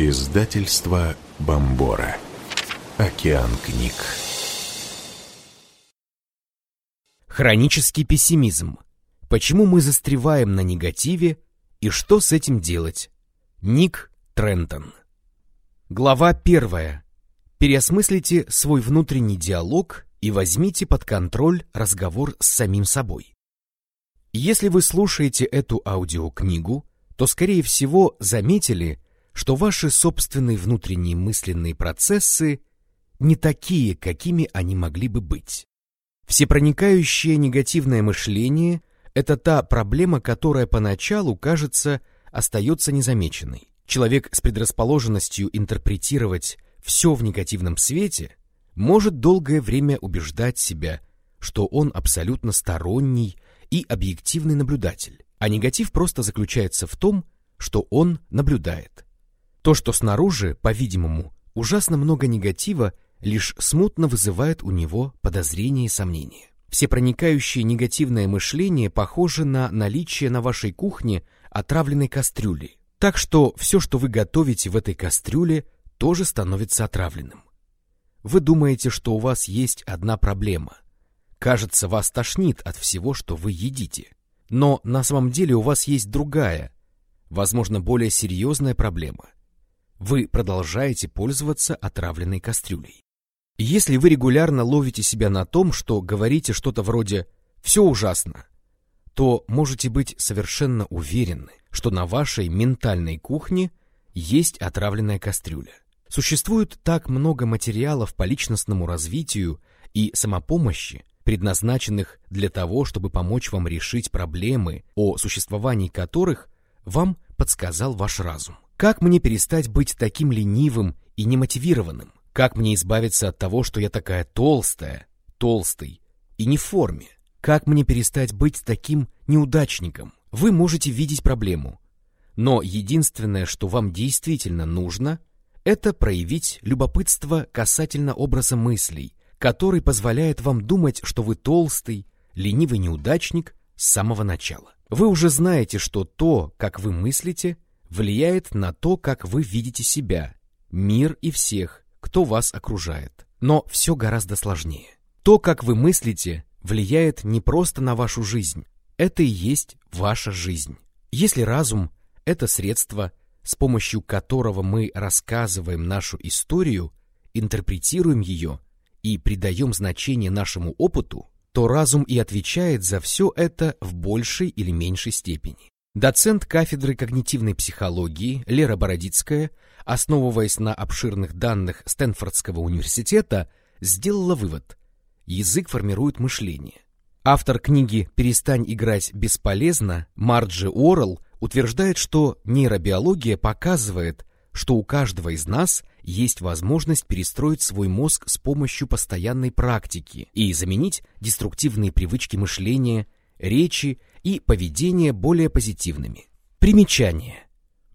Издательство Бомбора. Океан книг. Хронический пессимизм. Почему мы застреваем на негативе и что с этим делать? Ник Трентон. Глава первая. Переосмыслите свой внутренний диалог и возьмите под контроль разговор с самим собой. Если вы слушаете эту аудиокнигу, то, скорее всего, заметили, что ваши собственные внутренние мысленные процессы не такие, какими они могли бы быть. Всепроникающее негативное мышление – это та проблема, которая поначалу, кажется, остается незамеченной. Человек с предрасположенностью интерпретировать все в негативном свете может долгое время убеждать себя, что он абсолютно сторонний и объективный наблюдатель, а негатив просто заключается в том, что он наблюдает. То, что снаружи, по-видимому, ужасно много негатива, лишь смутно вызывает у него подозрения и сомнения. Всепроникающее негативное мышление похоже на наличие на вашей кухне отравленной кастрюли. Так что все, что вы готовите в этой кастрюле, тоже становится отравленным. Вы думаете, что у вас есть одна проблема. Кажется, вас тошнит от всего, что вы едите. Но на самом деле у вас есть другая, возможно, более серьезная проблема – вы продолжаете пользоваться отравленной кастрюлей. Если вы регулярно ловите себя на том, что говорите что-то вроде «все ужасно», то можете быть совершенно уверены, что на вашей ментальной кухне есть отравленная кастрюля. Существует так много материалов по личностному развитию и самопомощи, предназначенных для того, чтобы помочь вам решить проблемы, о существовании которых вам подсказал ваш разум. Как мне перестать быть таким ленивым и немотивированным? Как мне избавиться от того, что я такая толстая, толстый и не в форме? Как мне перестать быть таким неудачником? Вы можете видеть проблему, но единственное, что вам действительно нужно, это проявить любопытство касательно образа мыслей, который позволяет вам думать, что вы толстый, ленивый неудачник с самого начала. Вы уже знаете, что то, как вы мыслите, влияет на то, как вы видите себя, мир и всех, кто вас окружает. Но все гораздо сложнее. То, как вы мыслите, влияет не просто на вашу жизнь, это и есть ваша жизнь. Если разум — это средство, с помощью которого мы рассказываем нашу историю, интерпретируем ее и придаем значение нашему опыту, то разум и отвечает за все это в большей или меньшей степени. Доцент кафедры когнитивной психологии Лера Бородицкая, основываясь на обширных данных Стэнфордского университета, сделала вывод – язык формирует мышление. Автор книги «Перестань играть бесполезно» Марджи Уоррелл утверждает, что нейробиология показывает, что у каждого из нас есть возможность перестроить свой мозг с помощью постоянной практики и заменить деструктивные привычки мышления, речи и поведение более позитивными. Примечание.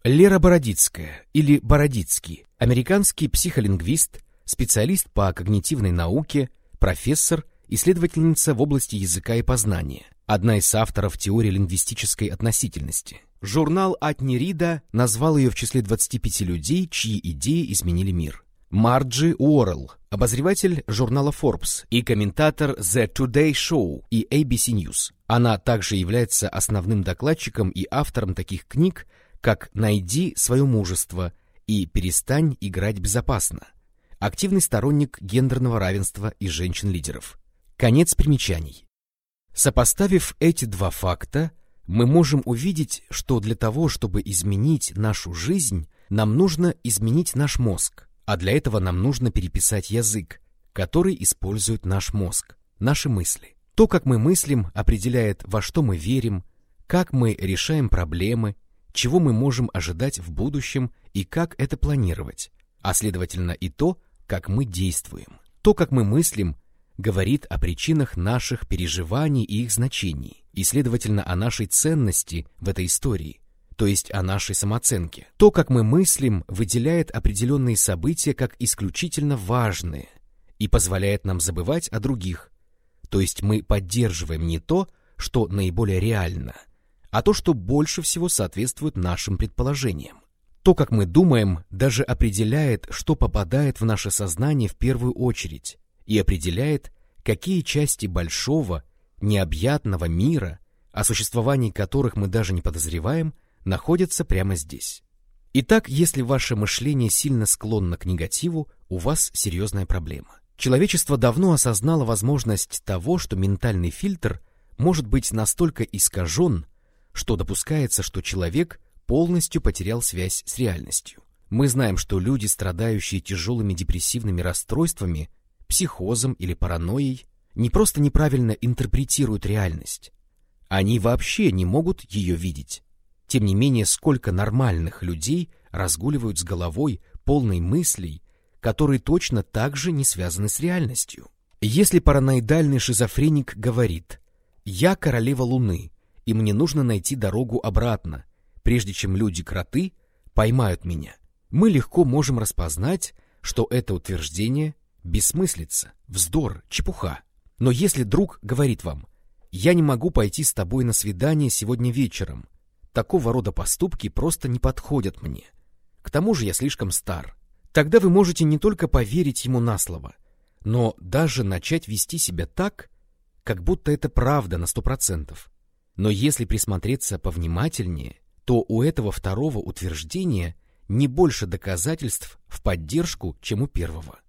Лера Бородицкая или Бородицкий, американский психолингвист, специалист по когнитивной науке, профессор, исследовательница в области языка и познания, одна из авторов теории лингвистической относительности. Журнал Атни Рида назвал ее в числе 25 людей, чьи идеи изменили мир. Марджи Уоррелл, обозреватель журнала Forbes и комментатор The Today Show и ABC News. Она также является основным докладчиком и автором таких книг, как «Найди свое мужество» и «Перестань играть безопасно». Активный сторонник гендерного равенства и женщин-лидеров. Конец примечаний. Сопоставив эти два факта, мы можем увидеть, что для того, чтобы изменить нашу жизнь, нам нужно изменить наш мозг – а для этого нам нужно переписать язык, который использует наш мозг, наши мысли. То, как мы мыслим, определяет, во что мы верим, как мы решаем проблемы, чего мы можем ожидать в будущем и как это планировать, а следовательно и то, как мы действуем. То, как мы мыслим, говорит о причинах наших переживаний и их значений, и, следовательно, о нашей ценности в этой истории, то есть о нашей самооценке. То, как мы мыслим, выделяет определенные события как исключительно важные и позволяет нам забывать о других. То есть мы поддерживаем не то, что наиболее реально, а то, что больше всего соответствует нашим предположениям. То, как мы думаем, даже определяет, что попадает в наше сознание в первую очередь, и определяет, какие части большого, необъятного мира, о существовании которых мы даже не подозреваем, находятся прямо здесь. Итак, если ваше мышление сильно склонно к негативу, у вас серьезная проблема. Человечество давно осознало возможность того, что ментальный фильтр может быть настолько искажен, что допускается, что человек полностью потерял связь с реальностью. Мы знаем, что люди, страдающие тяжелыми депрессивными расстройствами, психозом или паранойей, не просто неправильно интерпретируют реальность, они вообще не могут ее видеть. Тем не менее, сколько нормальных людей разгуливают с головой, полной мыслей, которые точно так же не связаны с реальностью. Если параноидальный шизофреник говорит «Я королева Луны, и мне нужно найти дорогу обратно, прежде чем люди-кроты поймают меня», мы легко можем распознать, что это утверждение бессмыслица, вздор, чепуха. Но если друг говорит вам «Я не могу пойти с тобой на свидание сегодня вечером», такого рода поступки просто не подходят мне. К тому же я слишком стар. Тогда вы можете не только поверить ему на слово, но даже начать вести себя так, как будто это правда на сто процентов. Но если присмотреться повнимательнее, то у этого второго утверждения не больше доказательств в поддержку, чем у первого.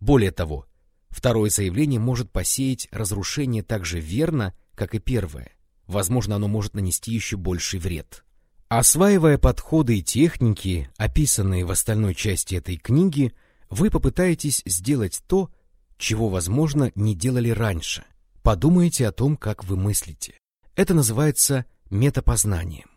Более того, второе заявление может посеять разрушение так же верно, как и первое. Возможно, оно может нанести еще больший вред. Осваивая подходы и техники, описанные в остальной части этой книги, вы попытаетесь сделать то, чего, возможно, не делали раньше. Подумайте о том, как вы мыслите. Это называется метапознанием.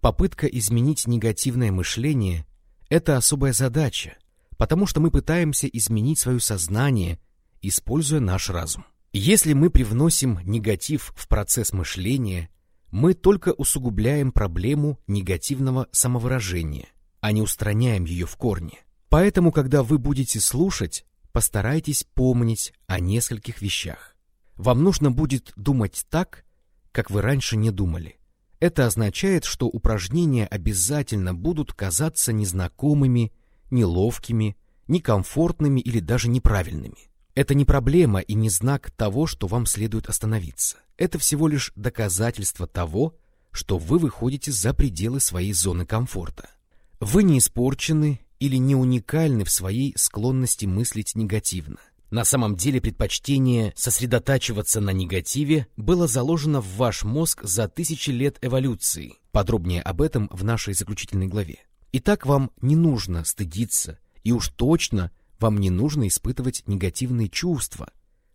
Попытка изменить негативное мышление – это особая задача, потому что мы пытаемся изменить свое сознание, используя наш разум. Если мы привносим негатив в процесс мышления – мы только усугубляем проблему негативного самовыражения, а не устраняем ее в корне. Поэтому, когда вы будете слушать, постарайтесь помнить о нескольких вещах. Вам нужно будет думать так, как вы раньше не думали. Это означает, что упражнения обязательно будут казаться незнакомыми, неловкими, некомфортными или даже неправильными. Это не проблема и не знак того, что вам следует остановиться. Это всего лишь доказательство того, что вы выходите за пределы своей зоны комфорта. Вы не испорчены или не уникальны в своей склонности мыслить негативно. На самом деле предпочтение сосредотачиваться на негативе было заложено в ваш мозг за тысячи лет эволюции. Подробнее об этом в нашей заключительной главе. Итак, вам не нужно стыдиться, и уж точно – вам не нужно испытывать негативные чувства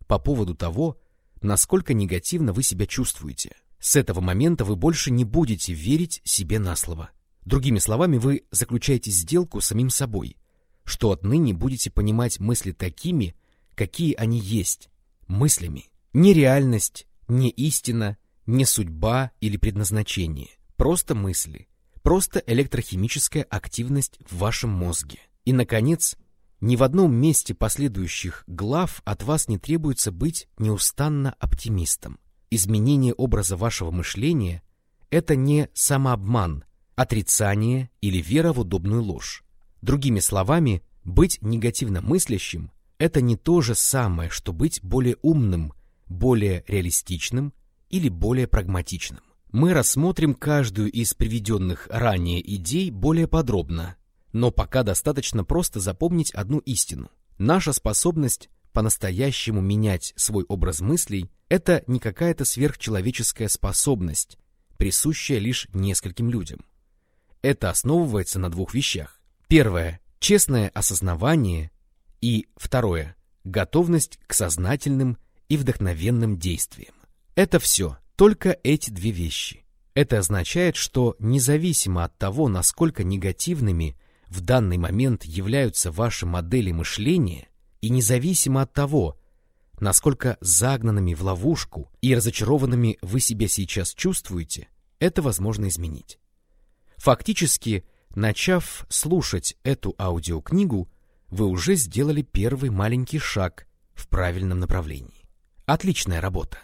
по поводу того, насколько негативно вы себя чувствуете. С этого момента вы больше не будете верить себе на слово. Другими словами, вы заключаете сделку с самим собой, что отныне будете понимать мысли такими, какие они есть, мыслями. Не реальность, не истина, не судьба или предназначение. Просто мысли, просто электрохимическая активность в вашем мозге. И, наконец, ни в одном месте последующих глав от вас не требуется быть неустанно оптимистом. Изменение образа вашего мышления – это не самообман, отрицание или вера в удобную ложь. Другими словами, быть негативно мыслящим – это не то же самое, что быть более умным, более реалистичным или более прагматичным. Мы рассмотрим каждую из приведенных ранее идей более подробно но пока достаточно просто запомнить одну истину. Наша способность по-настоящему менять свой образ мыслей – это не какая-то сверхчеловеческая способность, присущая лишь нескольким людям. Это основывается на двух вещах. Первое – честное осознавание, и второе – готовность к сознательным и вдохновенным действиям. Это все, только эти две вещи. Это означает, что независимо от того, насколько негативными – в данный момент являются ваши модели мышления, и независимо от того, насколько загнанными в ловушку и разочарованными вы себя сейчас чувствуете, это возможно изменить. Фактически, начав слушать эту аудиокнигу, вы уже сделали первый маленький шаг в правильном направлении. Отличная работа!